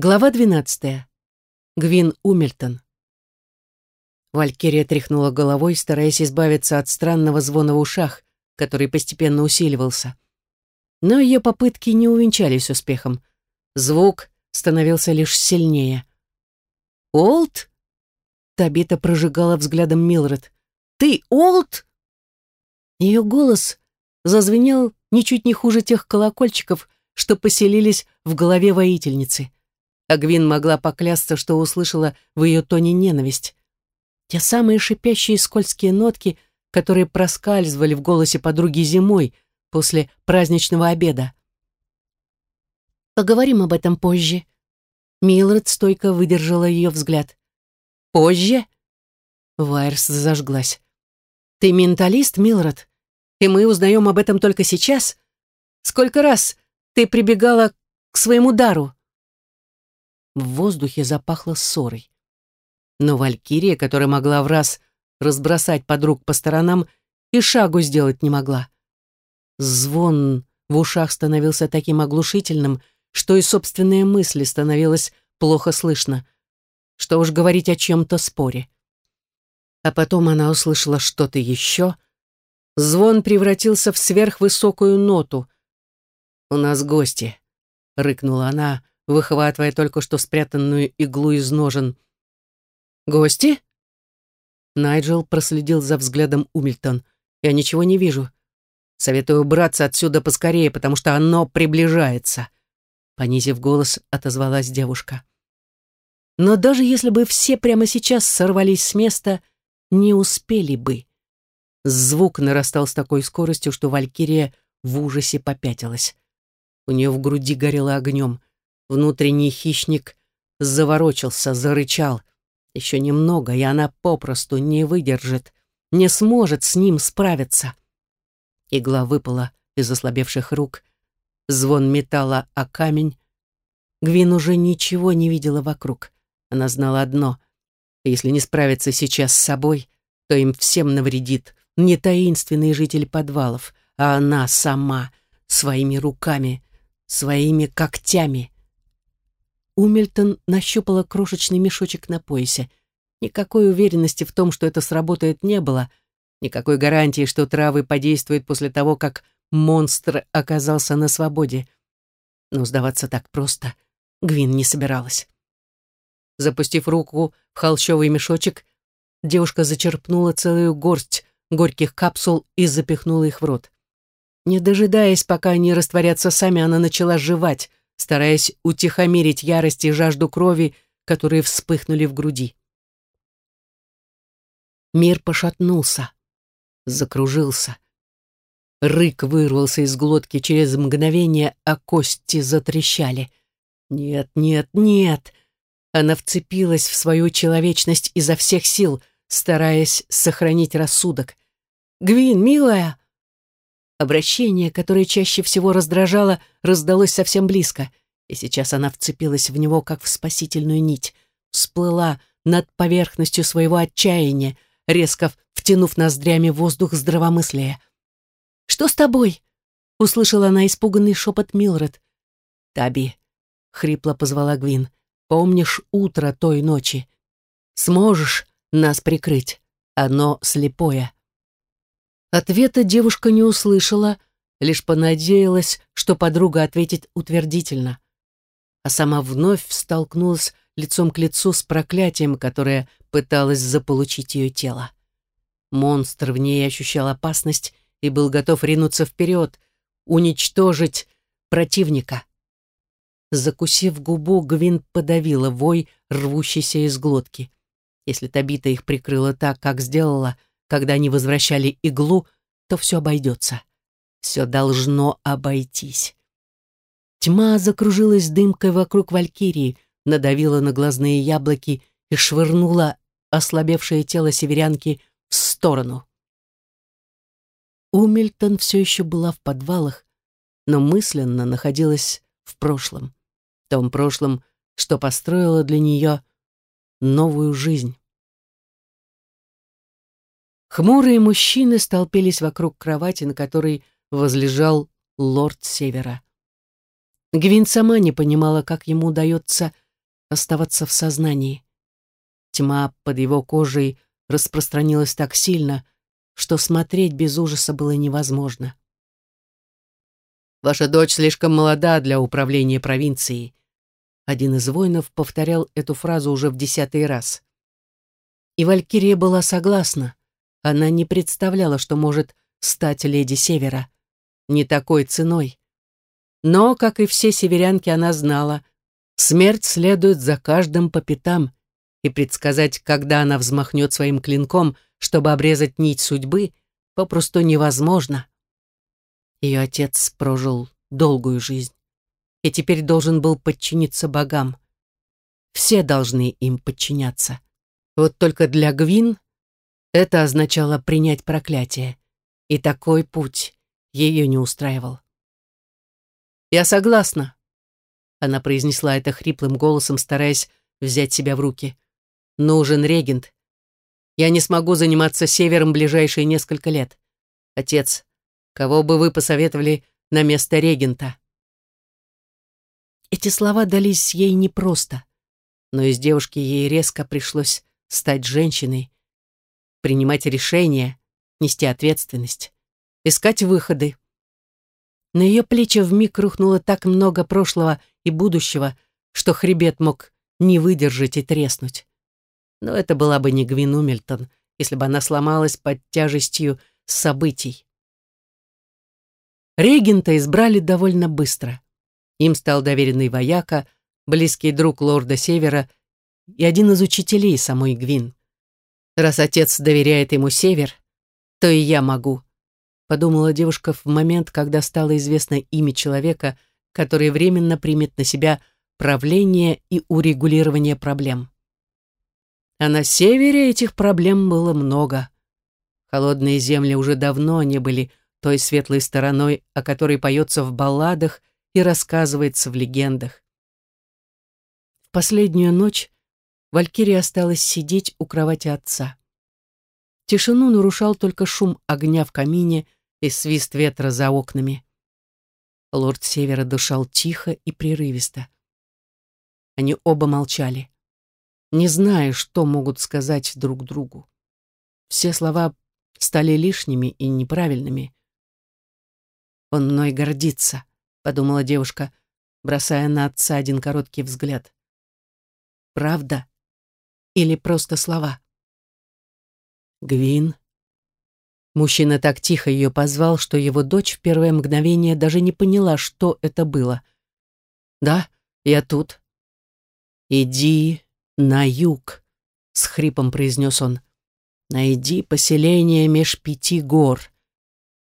Глава 12. Гвин Умельтон. Валькирия тряхнула головой, стараясь избавиться от странного звона в ушах, который постепенно усиливался. Но ее попытки не увенчались успехом. Звук становился лишь сильнее. «Олд?» Табита прожигала взглядом Милред. «Ты Олд?» Ее голос зазвенел ничуть не хуже тех колокольчиков, что поселились в голове воительницы. Агвин могла поклясться, что услышала в ее тоне ненависть. Те самые шипящие скользкие нотки, которые проскальзывали в голосе подруги зимой после праздничного обеда. «Поговорим об этом позже». Милред стойко выдержала ее взгляд. «Позже?» Вайерс зажглась. «Ты менталист, Милред? И мы узнаем об этом только сейчас? Сколько раз ты прибегала к своему дару?» В воздухе запахло ссорой. Но Валькирия, которая могла в раз разбросать подруг по сторонам, и шагу сделать не могла. Звон в ушах становился таким оглушительным, что и собственные мысли становилось плохо слышно. Что уж говорить о чем-то споре. А потом она услышала что-то еще. Звон превратился в сверхвысокую ноту. «У нас гости», — рыкнула она, выхватывая только что спрятанную иглу из ножен. «Гости?» Найджел проследил за взглядом Умильтон. «Я ничего не вижу. Советую убраться отсюда поскорее, потому что оно приближается», понизив голос, отозвалась девушка. Но даже если бы все прямо сейчас сорвались с места, не успели бы. Звук нарастал с такой скоростью, что Валькирия в ужасе попятилась. У нее в груди горело огнем. Внутренний хищник заворочился, зарычал. Еще немного, и она попросту не выдержит, не сможет с ним справиться. Игла выпала из ослабевших рук, звон металла о камень. Гвин уже ничего не видела вокруг. Она знала одно — если не справиться сейчас с собой, то им всем навредит не таинственный житель подвалов, а она сама, своими руками, своими когтями — Умельтон нащупала крошечный мешочек на поясе. Никакой уверенности в том, что это сработает, не было. Никакой гарантии, что травы подействуют после того, как монстр оказался на свободе. Но сдаваться так просто Гвин не собиралась. Запустив руку в холщовый мешочек, девушка зачерпнула целую горсть горьких капсул и запихнула их в рот. Не дожидаясь, пока они растворятся сами, она начала жевать, стараясь утихомирить ярость и жажду крови, которые вспыхнули в груди. Мир пошатнулся, закружился. Рык вырвался из глотки через мгновение, а кости затрещали. «Нет, нет, нет!» Она вцепилась в свою человечность изо всех сил, стараясь сохранить рассудок. «Гвин, милая!» Обращение, которое чаще всего раздражало, раздалось совсем близко, и сейчас она вцепилась в него, как в спасительную нить, всплыла над поверхностью своего отчаяния, резко втянув ноздрями воздух здравомыслия. «Что с тобой?» — услышала она испуганный шепот Милред. «Таби», — хрипло позвала Гвин, — «помнишь утро той ночи? Сможешь нас прикрыть? Оно слепое». Ответа девушка не услышала, лишь понадеялась, что подруга ответит утвердительно. А сама вновь столкнулась лицом к лицу с проклятием, которое пыталось заполучить ее тело. Монстр в ней ощущал опасность и был готов ринуться вперед, уничтожить противника. Закусив губу, Гвин подавила вой, рвущийся из глотки. Если Табита их прикрыла так, как сделала — когда они возвращали иглу, то все обойдется. Все должно обойтись. Тьма закружилась дымкой вокруг Валькирии, надавила на глазные яблоки и швырнула ослабевшее тело северянки в сторону. Умельтон все еще была в подвалах, но мысленно находилась в прошлом. Том прошлом, что построило для нее новую жизнь. Хмурые мужчины столпились вокруг кровати, на которой возлежал лорд Севера. Гвин сама не понимала, как ему удается оставаться в сознании. Тьма под его кожей распространилась так сильно, что смотреть без ужаса было невозможно. «Ваша дочь слишком молода для управления провинцией», один из воинов повторял эту фразу уже в десятый раз. И Валькирия была согласна. Она не представляла, что может стать леди Севера. Не такой ценой. Но, как и все северянки, она знала, смерть следует за каждым по пятам, и предсказать, когда она взмахнет своим клинком, чтобы обрезать нить судьбы, попросту невозможно. Ее отец прожил долгую жизнь и теперь должен был подчиниться богам. Все должны им подчиняться. Вот только для Гвин это означало принять проклятие, и такой путь ее не устраивал. «Я согласна», — она произнесла это хриплым голосом, стараясь взять себя в руки. «Нужен регент. Я не смогу заниматься севером ближайшие несколько лет. Отец, кого бы вы посоветовали на место регента?» Эти слова дались ей непросто, но из девушки ей резко пришлось стать женщиной, принимать решения, нести ответственность, искать выходы. На ее плечи вмиг рухнуло так много прошлого и будущего, что хребет мог не выдержать и треснуть. Но это была бы не Гвин Умельтон, если бы она сломалась под тяжестью событий. Регента избрали довольно быстро. Им стал доверенный вояка, близкий друг лорда Севера и один из учителей самой Гвин. Раз отец доверяет ему Север, то и я могу, подумала девушка в момент, когда стало известно имя человека, который временно примет на себя правление и урегулирование проблем. А на севере этих проблем было много. Холодные земли уже давно не были той светлой стороной, о которой поется в балладах и рассказывается в легендах. В последнюю ночь Валькирия осталась сидеть у кровати отца. Тишину нарушал только шум огня в камине и свист ветра за окнами. Лорд Севера дышал тихо и прерывисто. Они оба молчали, не зная, что могут сказать друг другу. Все слова стали лишними и неправильными. Он мной гордится подумала девушка, бросая на отца один короткий взгляд. Правда? Или просто слова? Гвин. Мужчина так тихо ее позвал, что его дочь в первое мгновение даже не поняла, что это было. «Да, я тут». «Иди на юг», — с хрипом произнес он. «Найди поселение меж пяти гор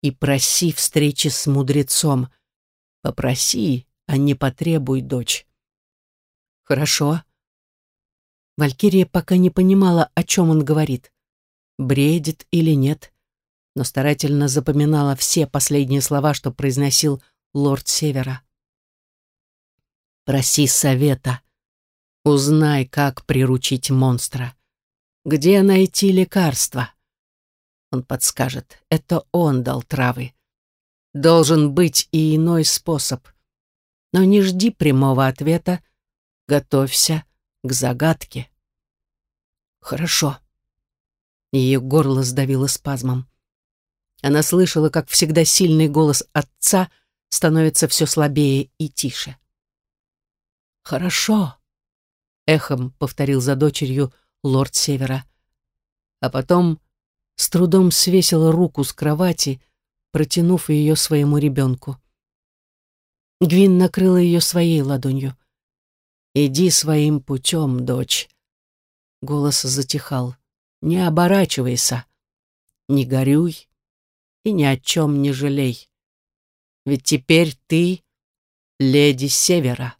и проси встречи с мудрецом. Попроси, а не потребуй, дочь. Хорошо. Валькирия пока не понимала, о чем он говорит. Бредит или нет, но старательно запоминала все последние слова, что произносил лорд Севера. Проси совета. Узнай, как приручить монстра. Где найти лекарства? Он подскажет. Это он дал травы. Должен быть и иной способ. Но не жди прямого ответа, готовься к загадке. Хорошо. Ее горло сдавило спазмом. Она слышала, как всегда сильный голос отца становится все слабее и тише. «Хорошо», — эхом повторил за дочерью лорд Севера. А потом с трудом свесила руку с кровати, протянув ее своему ребенку. Гвин накрыла ее своей ладонью. «Иди своим путем, дочь». Голос затихал. «Не оборачивайся, не горюй и ни о чем не жалей. Ведь теперь ты леди Севера».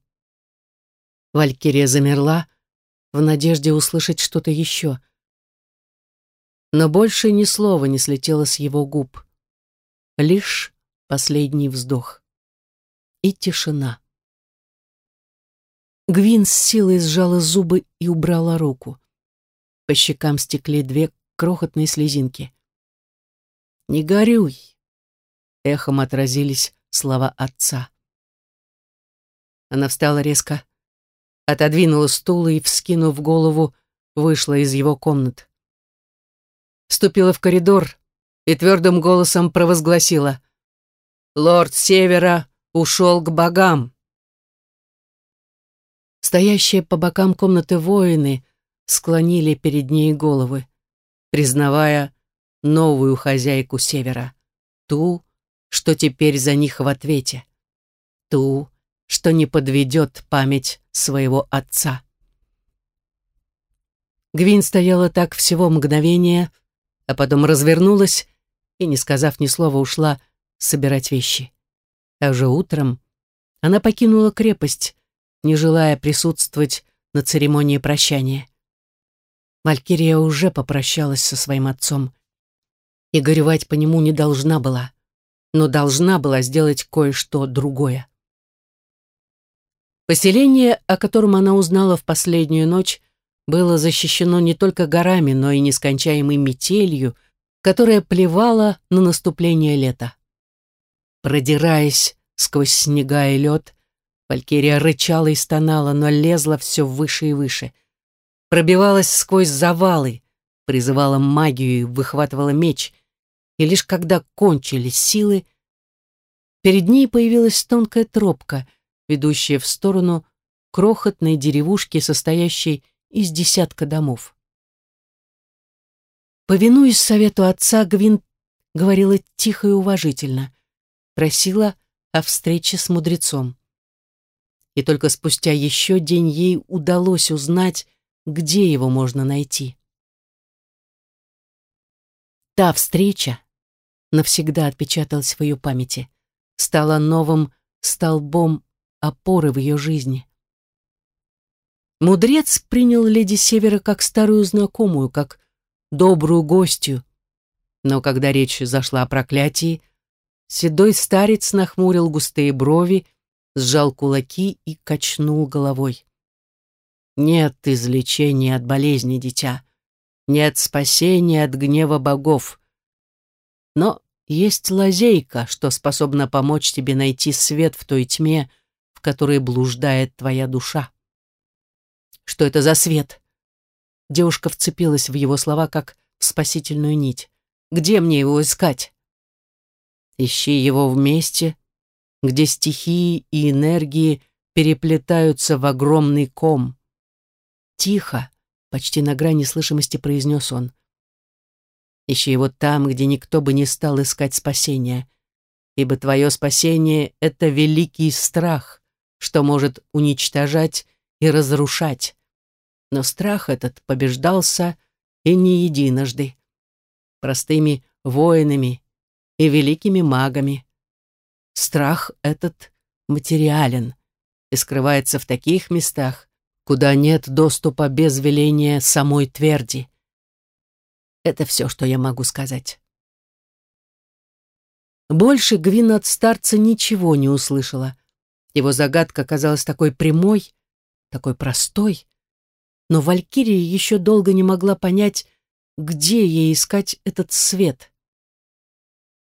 Валькирия замерла в надежде услышать что-то еще. Но больше ни слова не слетело с его губ. Лишь последний вздох. И тишина. Гвин с силой сжала зубы и убрала руку. По щекам стекли две крохотные слезинки. «Не горюй!» Эхом отразились слова отца. Она встала резко. отодвинула стул и, вскинув голову, вышла из его комнат. Вступила в коридор и твердым голосом провозгласила «Лорд Севера ушел к богам». Стоящие по бокам комнаты воины склонили перед ней головы, признавая новую хозяйку Севера, ту, что теперь за них в ответе, ту, что не подведет память своего отца. Гвин стояла так всего мгновение, а потом развернулась и, не сказав ни слова, ушла собирать вещи. А уже утром она покинула крепость, не желая присутствовать на церемонии прощания. Валькирия уже попрощалась со своим отцом и горевать по нему не должна была, но должна была сделать кое-что другое. Поселение, о котором она узнала в последнюю ночь, было защищено не только горами, но и нескончаемой метелью, которая плевала на наступление лета. Продираясь сквозь снега и лед, Валькирия рычала и стонала, но лезла все выше и выше. Пробивалась сквозь завалы, призывала магию и выхватывала меч. И лишь когда кончились силы, перед ней появилась тонкая тропка, ведущая в сторону крохотной деревушки, состоящей из десятка домов. Повинуясь совету отца, Гвин говорила тихо и уважительно, просила о встрече с мудрецом. И только спустя еще день ей удалось узнать, где его можно найти. Та встреча навсегда отпечаталась в ее памяти, стала новым столбом опоры в ее жизни. Мудрец принял леди Севера как старую знакомую, как добрую гостью. Но когда речь зашла о проклятии, седой старец нахмурил густые брови, сжал кулаки и качнул головой. «Нет излечения от болезни, дитя. Нет спасения от гнева богов. Но есть лазейка, что способна помочь тебе найти свет в той тьме, в которой блуждает твоя душа. Что это за свет? Девушка вцепилась в его слова, как в спасительную нить. Где мне его искать? Ищи его вместе, где стихии и энергии переплетаются в огромный ком. Тихо, почти на грани слышимости произнес он. Ищи его там, где никто бы не стал искать спасения, ибо твое спасение — это великий страх, что может уничтожать и разрушать. Но страх этот побеждался и не единожды. Простыми воинами и великими магами. Страх этот материален и скрывается в таких местах, куда нет доступа без веления самой тверди. Это все, что я могу сказать. Больше Гвин от старца ничего не услышала. Его загадка казалась такой прямой, такой простой, но Валькирия еще долго не могла понять, где ей искать этот свет.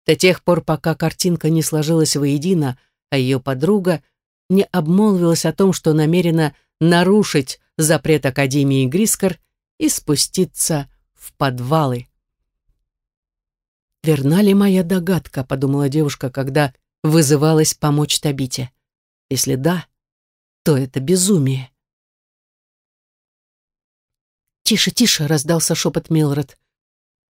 До тех пор, пока картинка не сложилась воедино, а ее подруга не обмолвилась о том, что намерена нарушить запрет Академии Грискор и спуститься в подвалы. «Верна ли моя догадка?» — подумала девушка, когда вызывалась помочь Табите. «Если да, то это безумие». «Тише, тише!» — раздался шепот Милред.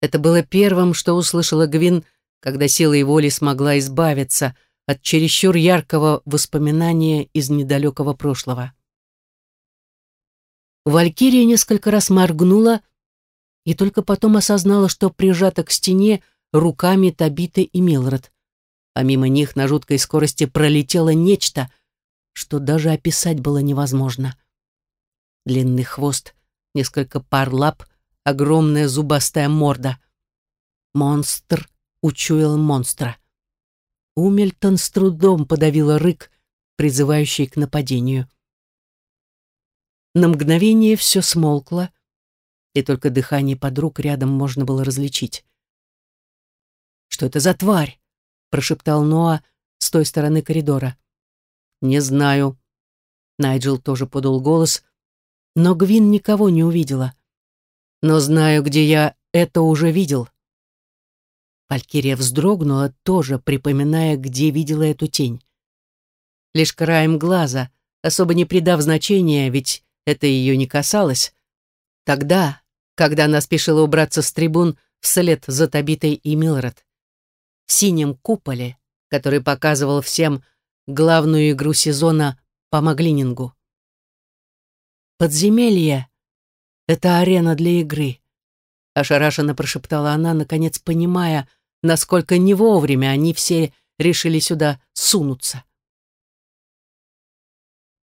Это было первым, что услышала Гвин, когда силой воли смогла избавиться от чересчур яркого воспоминания из недалекого прошлого. Валькирия несколько раз моргнула и только потом осознала, что прижата к стене руками Табиты и Милред, а мимо них на жуткой скорости пролетело нечто, что даже описать было невозможно. Длинный хвост — несколько пар лап, огромная зубастая морда. Монстр учуял монстра. Умельтон с трудом подавила рык, призывающий к нападению. На мгновение все смолкло, и только дыхание подруг рядом можно было различить. «Что это за тварь?» — прошептал Ноа с той стороны коридора. «Не знаю», Найджел тоже подал голос, но Гвин никого не увидела. Но знаю, где я это уже видел. Валькирия вздрогнула, тоже припоминая, где видела эту тень. Лишь краем глаза, особо не придав значения, ведь это ее не касалось. Тогда, когда она спешила убраться с трибун вслед за Табитой и Милред. В синем куполе, который показывал всем главную игру сезона по Маглинингу. «Подземелье — это арена для игры», — ошарашенно прошептала она, наконец понимая, насколько не вовремя они все решили сюда сунуться.